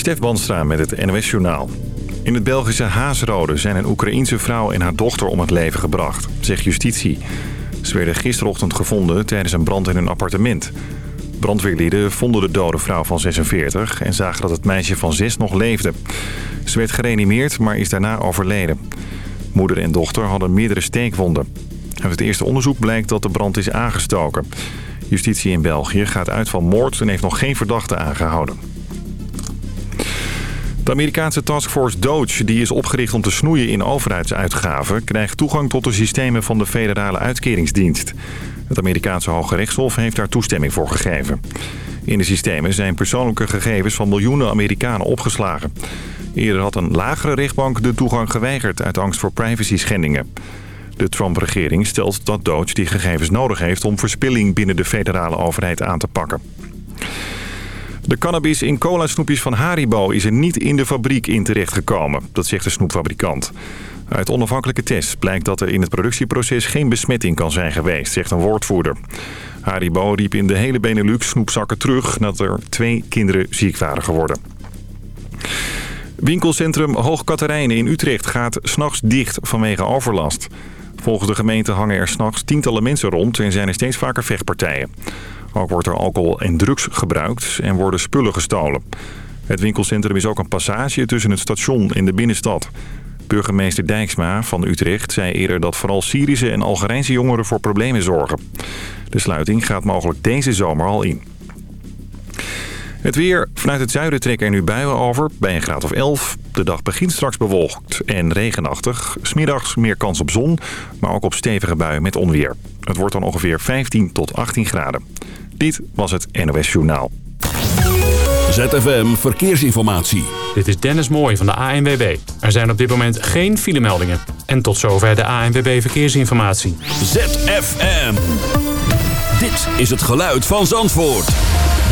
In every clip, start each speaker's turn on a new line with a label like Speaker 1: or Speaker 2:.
Speaker 1: Stef Banstra met het NOS Journaal. In het Belgische Haasrode zijn een Oekraïense vrouw en haar dochter om het leven gebracht, zegt justitie. Ze werden gisterochtend gevonden tijdens een brand in hun appartement. Brandweerlieden vonden de dode vrouw van 46 en zagen dat het meisje van 6 nog leefde. Ze werd gereanimeerd, maar is daarna overleden. Moeder en dochter hadden meerdere steekwonden. Uit het eerste onderzoek blijkt dat de brand is aangestoken. Justitie in België gaat uit van moord en heeft nog geen verdachte aangehouden. De Amerikaanse taskforce Doge, die is opgericht om te snoeien in overheidsuitgaven... krijgt toegang tot de systemen van de federale uitkeringsdienst. Het Amerikaanse Hoge Rechtshof heeft daar toestemming voor gegeven. In de systemen zijn persoonlijke gegevens van miljoenen Amerikanen opgeslagen. Eerder had een lagere rechtbank de toegang geweigerd uit angst voor privacy schendingen. De Trump-regering stelt dat Doge die gegevens nodig heeft om verspilling binnen de federale overheid aan te pakken. De cannabis in cola-snoepjes van Haribo is er niet in de fabriek in terechtgekomen. Dat zegt de snoepfabrikant. Uit onafhankelijke tests blijkt dat er in het productieproces geen besmetting kan zijn geweest, zegt een woordvoerder. Haribo riep in de hele Benelux snoepzakken terug nadat er twee kinderen ziek waren geworden. Winkelcentrum Hoog Katerijnen in Utrecht gaat s'nachts dicht vanwege overlast. Volgens de gemeente hangen er s'nachts tientallen mensen rond en zijn er steeds vaker vechtpartijen. Ook wordt er alcohol en drugs gebruikt en worden spullen gestolen. Het winkelcentrum is ook een passage tussen het station en de binnenstad. Burgemeester Dijksma van Utrecht zei eerder dat vooral Syrische en Algerijnse jongeren voor problemen zorgen. De sluiting gaat mogelijk deze zomer al in. Het weer. Vanuit het zuiden trekken er nu buien over, bij een graad of 11. De dag begint straks bewolkt en regenachtig. Smiddags meer kans op zon, maar ook op stevige buien met onweer. Het wordt dan ongeveer 15 tot 18 graden. Dit was het NOS Journaal.
Speaker 2: ZFM Verkeersinformatie.
Speaker 3: Dit is Dennis Mooij van de ANWB. Er zijn op dit moment geen filemeldingen. En tot zover de ANWB Verkeersinformatie.
Speaker 2: ZFM. Dit is het geluid van Zandvoort.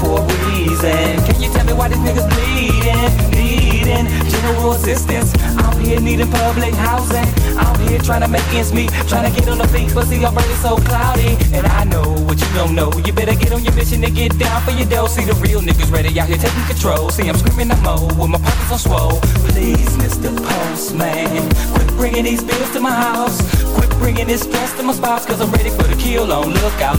Speaker 4: for a reason. Can you tell me why these niggas bleeding? Needing general assistance. I'm here needing public housing. I'm here trying to make ends meet, trying to get on the feet, but see, burning so cloudy. And I know what you don't know. You better get on your mission and get down for your dough. See the real niggas ready out here taking control. See, I'm screaming I'm mo with my pockets on swole. Please, Mr. Postman, quit bringing these bills to my house. Quit bringing this stress to my spouse, cause I'm ready for the kill on. Look out,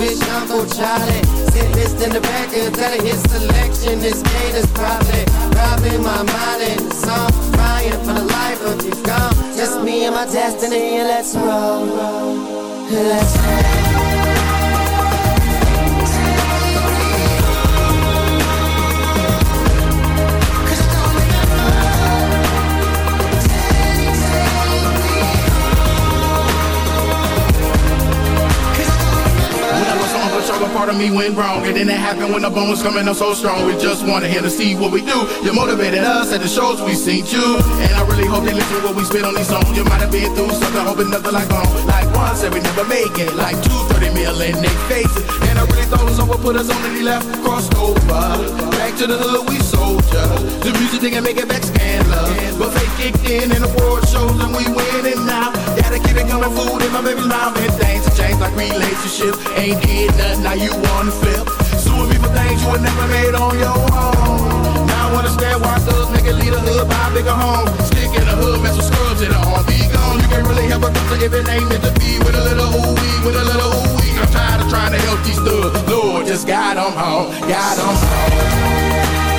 Speaker 5: I
Speaker 6: miss wish Uncle Charlie. Sit list in the back and tell his selection is made us probably robbing my mind in the song. Crying for the life of you gone. Just me and my destiny, and let's roll. Let's roll.
Speaker 7: Part of me went wrong. And then it happened when the bones coming up so strong. We just wanted him to see what we do. You motivated us at the shows we seen you. And I really hope they listen to what we spit on these songs. You might have been through something, hoping nothing like home. Like said we never make it. Like two, 30 mil in they faces. And I really thought someone put us on and he left, crossed over. Back to the hood, we soldier. The music didn't make it back scandalous. But fake kicked in and award shows and we winning now. Gotta keep it coming, food in my baby's mouth. And things have changed like relationships. Ain't did nothing now you wanna flip. Suing me for things you would never made on your own. Understand why thugs it lead a hood, buy a bigger home. Stick in the hood, mess with scrubs in the arm. Be gone, you can't really help a doctor if it ain't meant to be. With a little ooh wee, with a little ooh wee. I'm tired of trying to help these thugs. Lord, just got them home, got them home.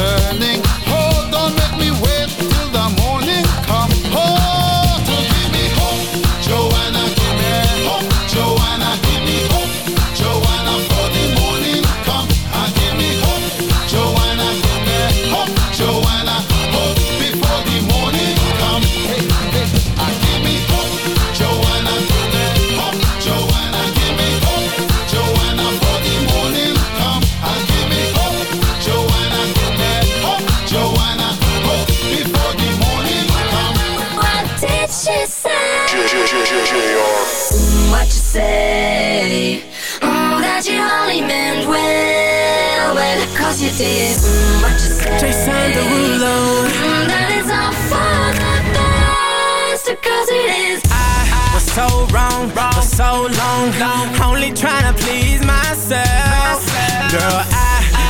Speaker 7: Turning?
Speaker 8: What you say? Oh, that you only meant well, well, cause you did. Mm, what you say?
Speaker 9: Jason Derulo.
Speaker 8: Mm, that it's all for the best, cause it is.
Speaker 9: I was so wrong for so long, only trying to please myself. Girl, I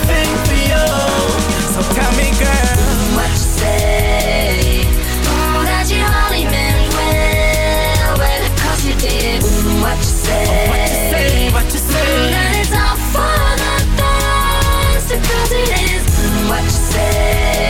Speaker 9: anything for you. So tell me, girl,
Speaker 8: What you say? Oh, that you only meant well, well, cause you did. Mm, what you say?
Speaker 9: what you say, what you
Speaker 8: Mm,
Speaker 9: say?
Speaker 8: that it's all for the best, cause it is. Mm, what you say?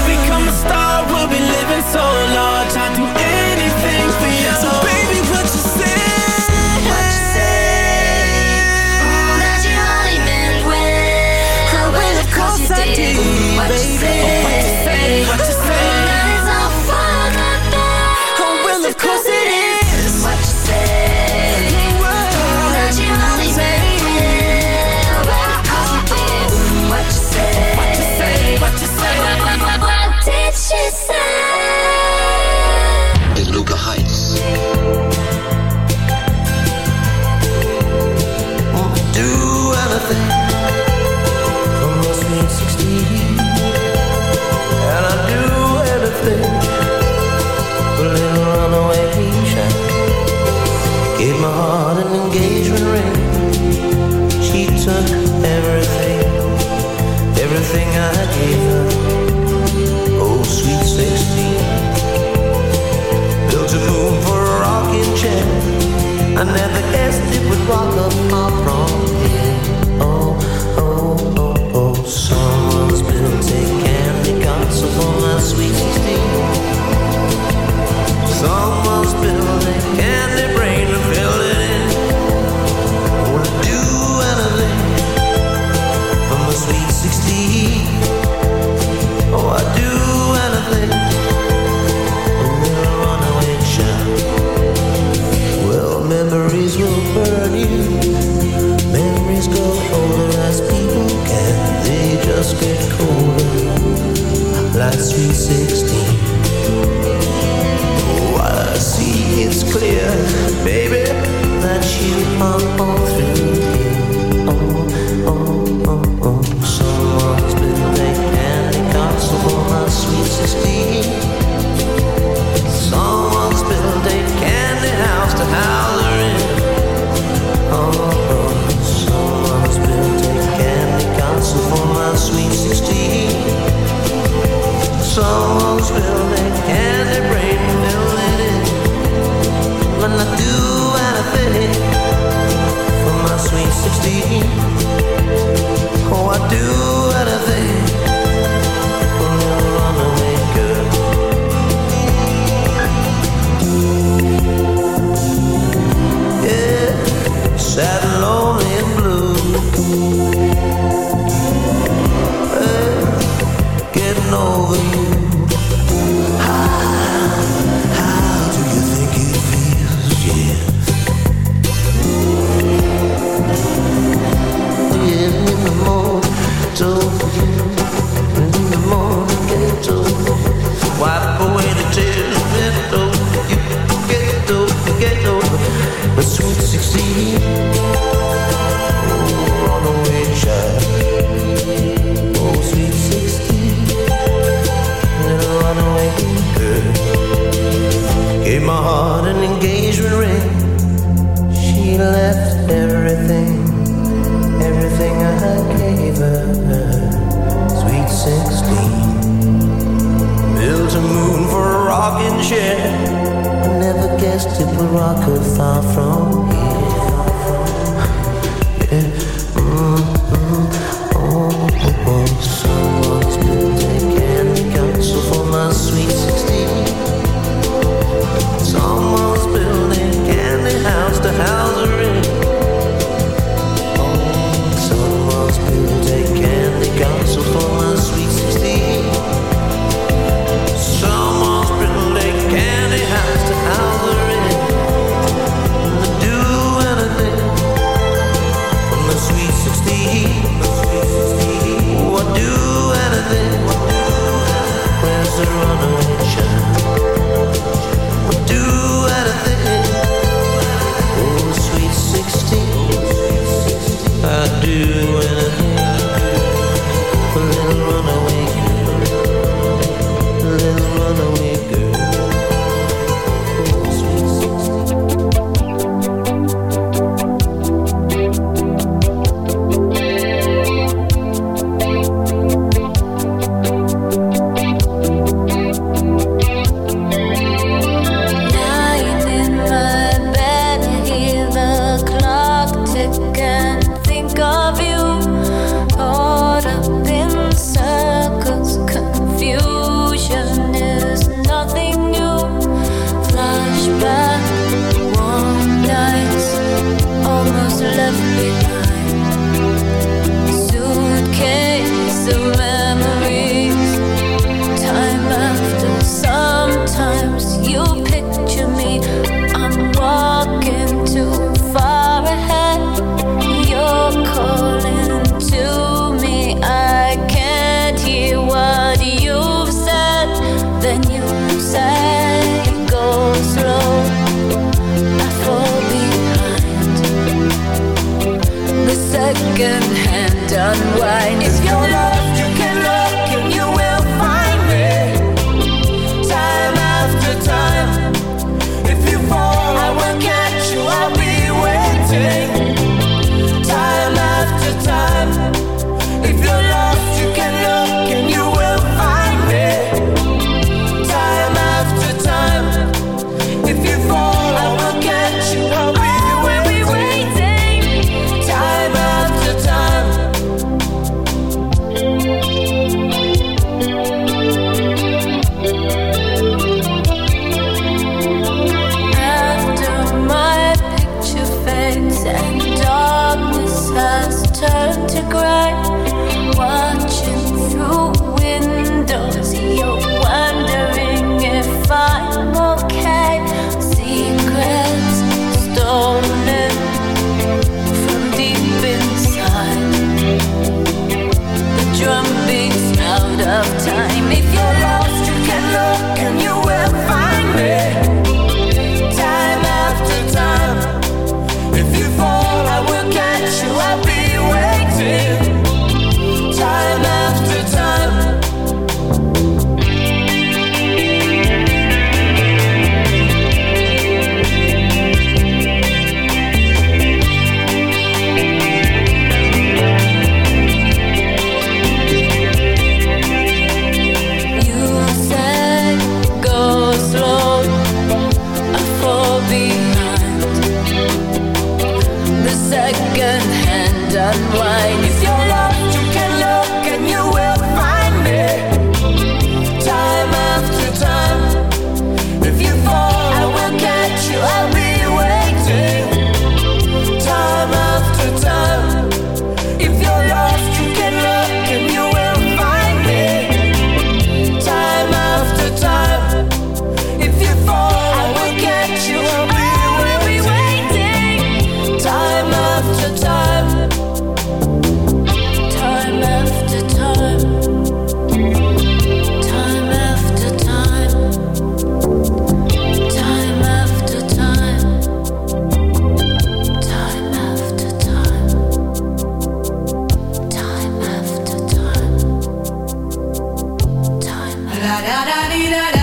Speaker 10: Looking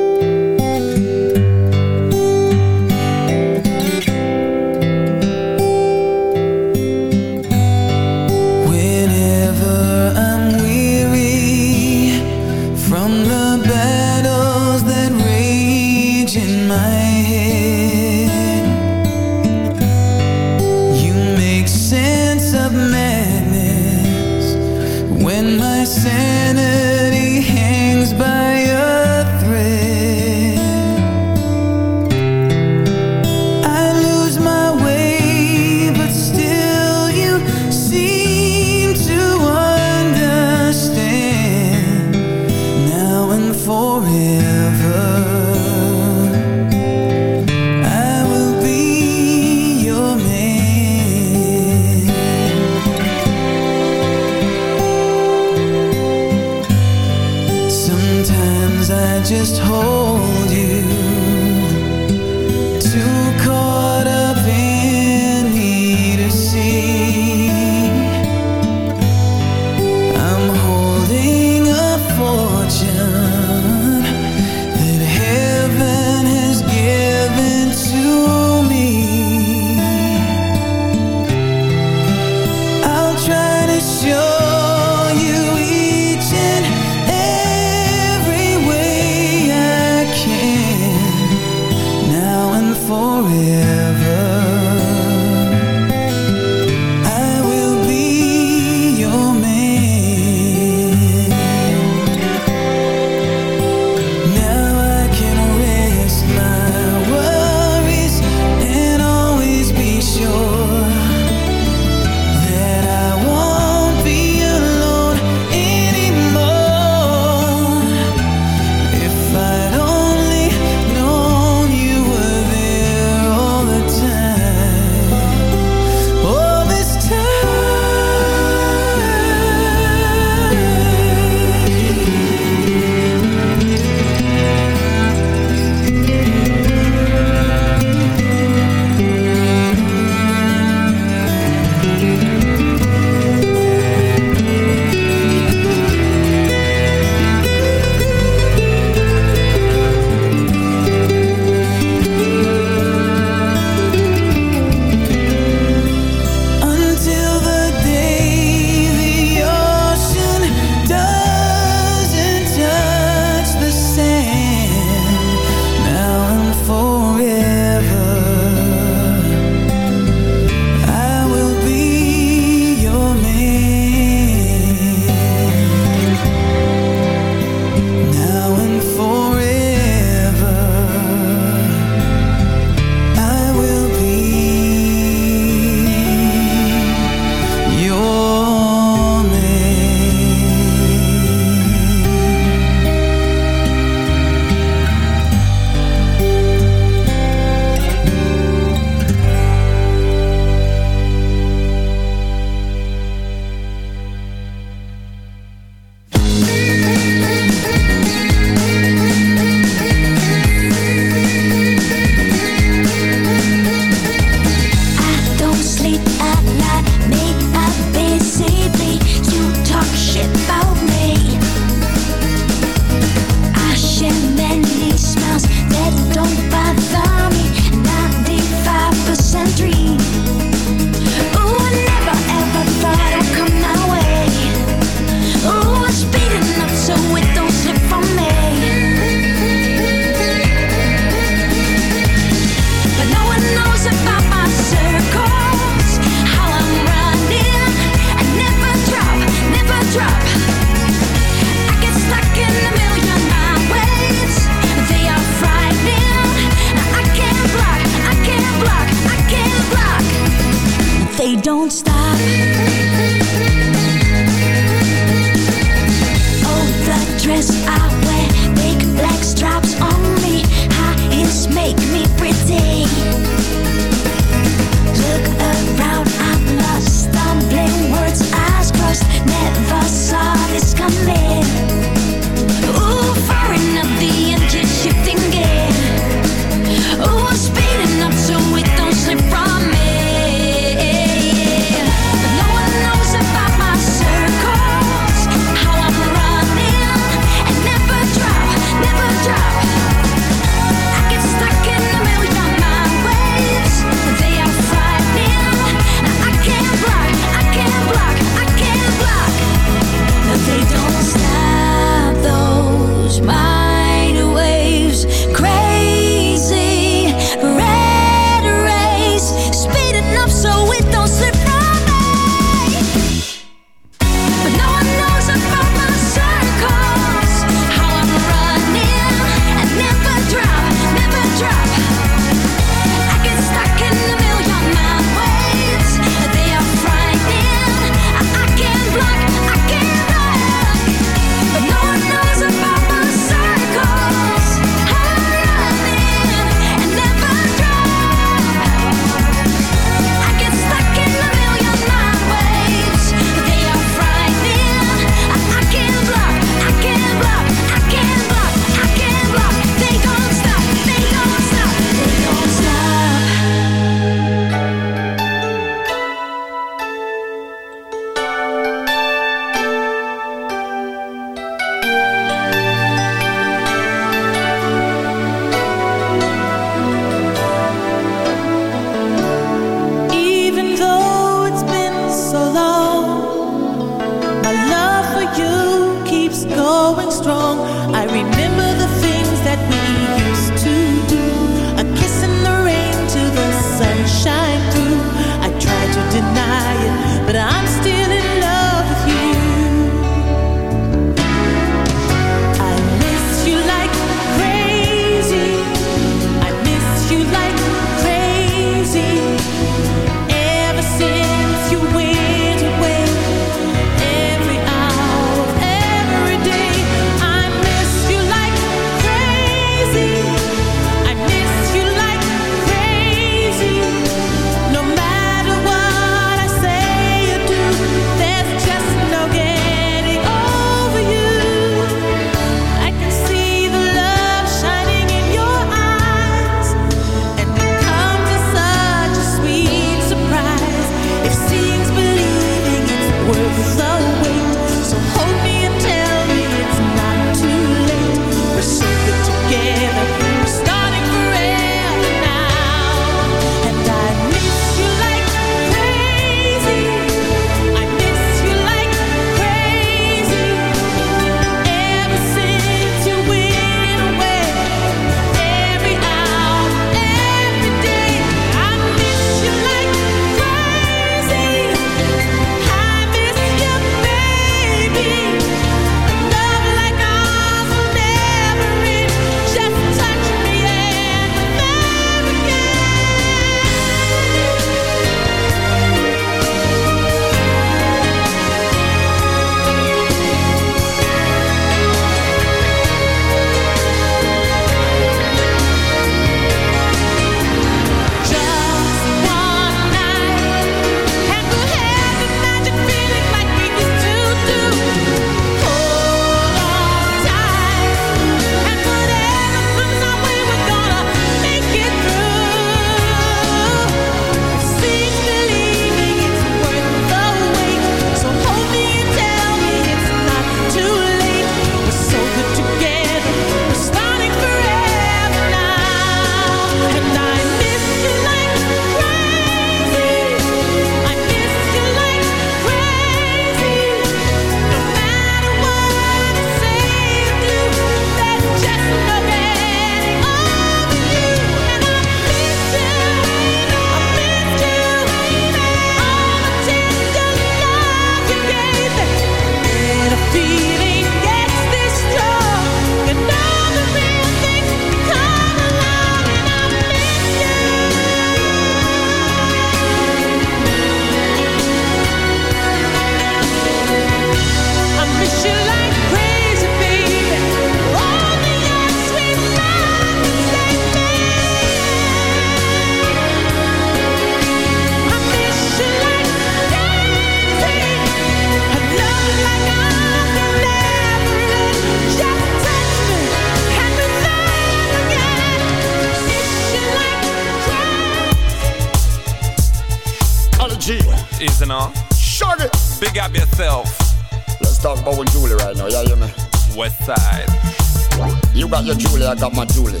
Speaker 11: got my Julie.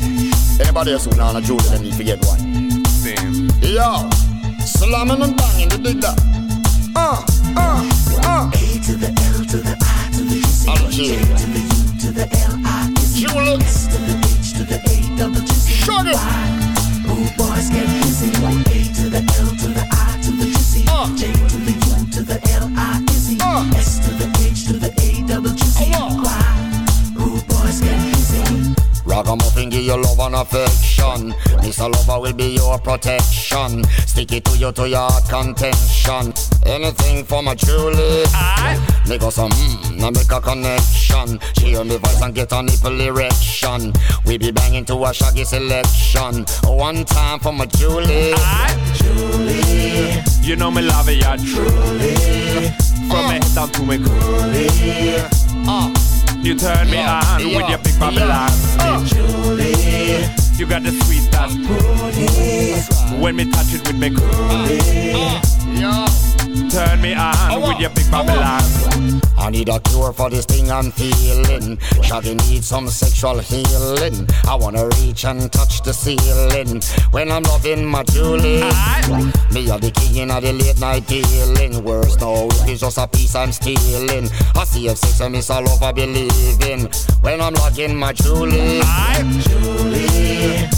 Speaker 11: Anybody else who know Julie, they need to get you to your contention. Anything for my Julie. Mm, I, Me go some, now make a connection. She hear me voice and get a nipple erection. We be banging to a shaggy selection. One time for my Julie. Aye.
Speaker 12: Julie. You know me love it, truly. From me head down to me coolie. Uh. You turn me yeah. on yeah. with your big Babylon. Yeah. Uh. Julie. You got the sweet ass booty. When me touch it with me coolie. Uh, Turn me on with your big Babylon.
Speaker 11: I need a cure for this thing I'm feeling. Shawty needs some sexual healing. I wanna reach and touch the ceiling when I'm loving my Julie. Me are the king of the late night dealing. Worse no, it's just a piece I'm stealing. I see if six and miss all over believing when I'm loving my Julie. Julie.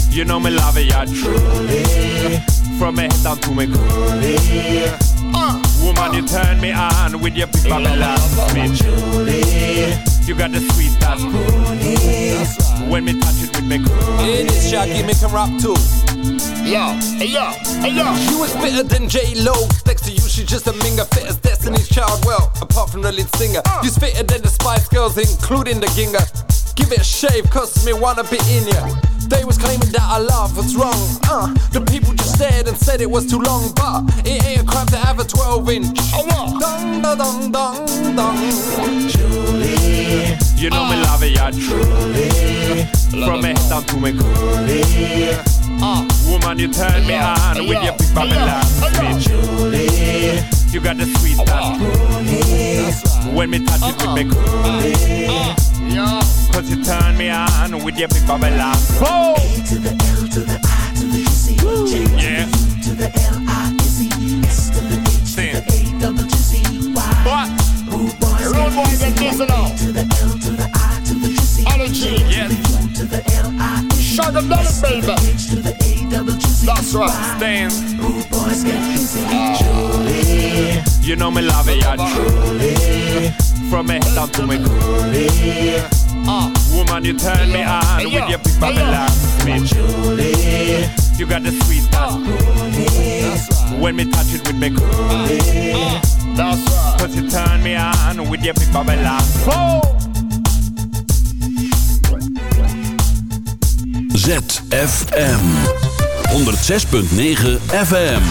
Speaker 12: You know me love it, yeah, truly. From me head down to me coolie. Uh, woman, you turn me on with your big Babylon. Me Julie. You got the sweet that's coolie. When me touch it with me coolie.
Speaker 13: In this Shaggy make him rap too.
Speaker 11: Yo, hey yo, hey yo.
Speaker 13: She was fitter than J Lo. Next to you, she's just a minger. Fit as Destiny's Child. Well, apart from the lead singer, you's fitter than the Spice Girls, including the Ginger. Give it a shave, cause me wanna be in ya. They was claiming that our love was wrong. Uh, the people just stared and said it was too long, but it ain't a crime to have a 12 inch.
Speaker 11: Oh, what?
Speaker 13: Dong, da, dong, dong, dong.
Speaker 11: Julie,
Speaker 12: You know me love it, yeah, truly. From me head down to me coolie. Uh, woman, you turn me on with your big Babylon. Me Julie. You got the sweet that's coolie. When me touch it with me coolie. Cause you turn me on with your big Babylon. Whoa!
Speaker 5: to the L to the I to the C. J
Speaker 12: Yeah.
Speaker 5: to the L I Z S to the H to the A double G C Y.
Speaker 12: What?
Speaker 5: Rude boys
Speaker 11: Rude boys
Speaker 5: get
Speaker 11: get
Speaker 5: busy.
Speaker 11: busy now.
Speaker 5: To the L to the I to the G C.
Speaker 11: Allergy.
Speaker 12: Yes.
Speaker 5: to the L I Z.
Speaker 11: Shut them down, baby.
Speaker 5: H to the A double G C.
Speaker 11: That's right.
Speaker 12: Stand.
Speaker 5: Rude boys get busy. Julie, ah.
Speaker 12: You know me love it, yeah, truly. From me head down to me coolie. Uh, woman, you turn me on with your big Babylon. Me Julie. You got the sweet ah. that's coolie. When me touch it with me coolie. Ah.
Speaker 11: That's right.
Speaker 12: Cause you turn me on with your big Babylon. Whoa!
Speaker 2: ZFM 106.9 FM.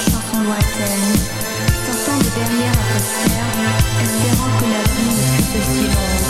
Speaker 8: chanson lointaine, sortant de derrière un poster, espérant que la vie ne fût aussi longue.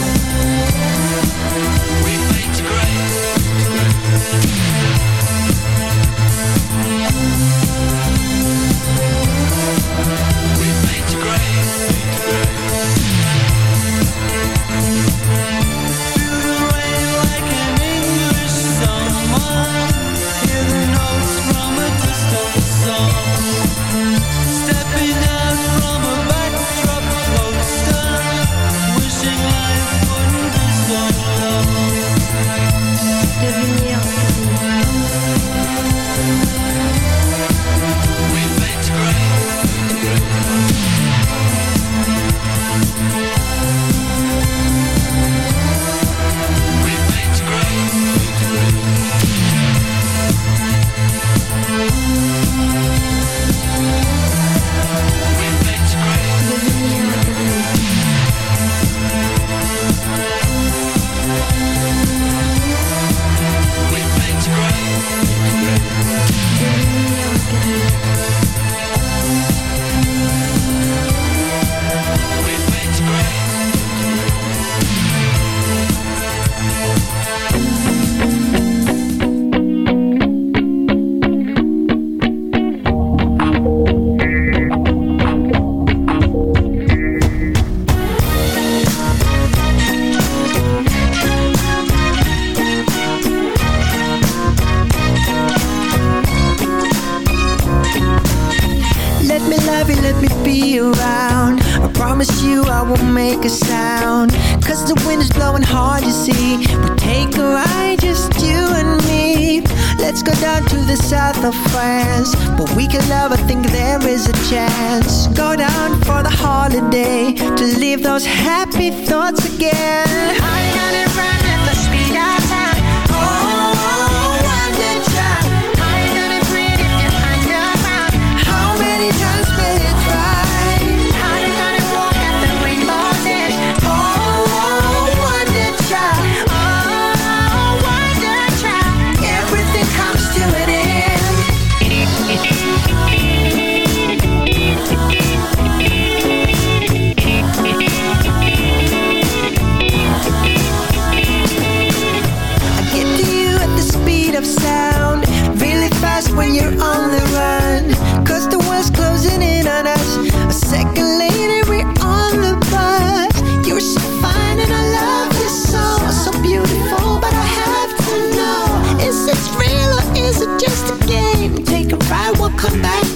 Speaker 10: down to the south of France. But we can never think there is a chance. Go down for the holiday to leave those happy thoughts again. I got it right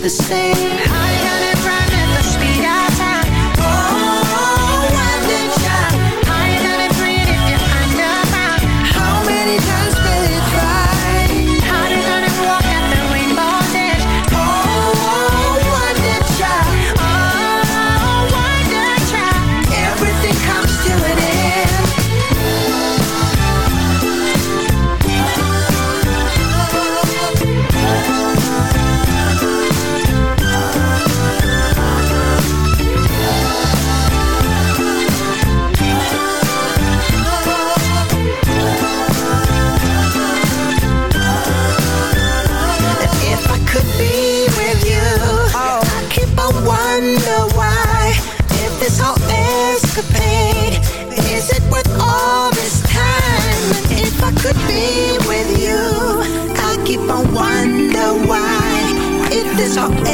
Speaker 10: the same.
Speaker 2: Hey.